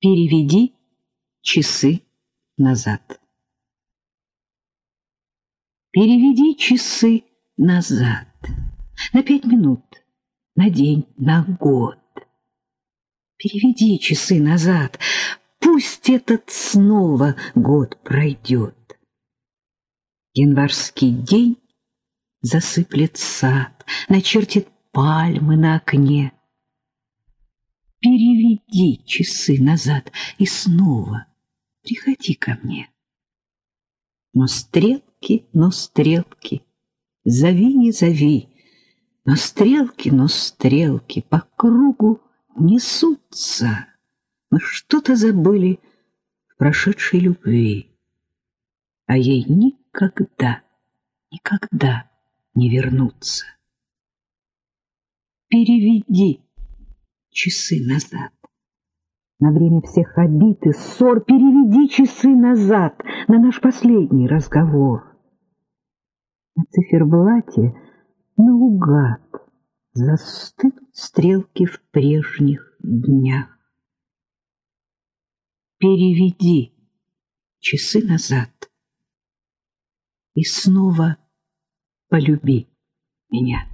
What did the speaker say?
Переведи часы назад. Переведи часы назад. На пять минут, на день, на год. Переведи часы назад. Пусть этот снова год пройдет. Январский день засыплет сад, начертит пальмы на окне переведи часы назад и снова приходи ко мне. Но стрелки, но стрелки, зови, не зови, но стрелки, но стрелки по кругу несутся. Мы что-то забыли в прошедшей любви, а ей никогда, никогда не вернуться. Переведи часы назад. На время всех обид и ссор переведи часы назад на наш последний разговор. На циферблате наугад застынут стрелки в прежних днях. Переведи часы назад и снова полюби меня.